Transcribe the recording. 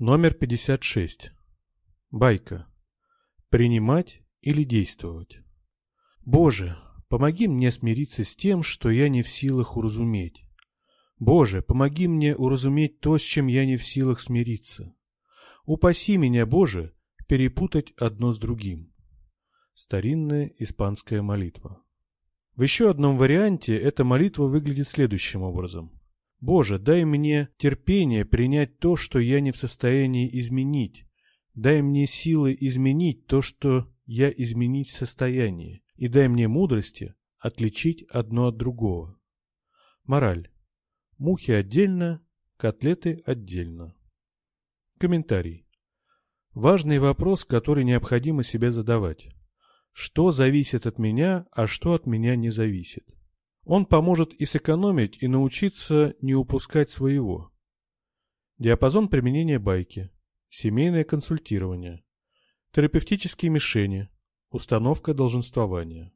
Номер 56. Байка. Принимать или действовать? Боже, помоги мне смириться с тем, что я не в силах уразуметь. Боже, помоги мне уразуметь то, с чем я не в силах смириться. Упаси меня, Боже, перепутать одно с другим. Старинная испанская молитва. В еще одном варианте эта молитва выглядит следующим образом. «Боже, дай мне терпение принять то, что я не в состоянии изменить. Дай мне силы изменить то, что я изменить в состоянии. И дай мне мудрости отличить одно от другого». Мораль. Мухи отдельно, котлеты отдельно. Комментарий. Важный вопрос, который необходимо себе задавать. Что зависит от меня, а что от меня не зависит? Он поможет и сэкономить, и научиться не упускать своего. Диапазон применения байки. Семейное консультирование. Терапевтические мишени. Установка долженствования.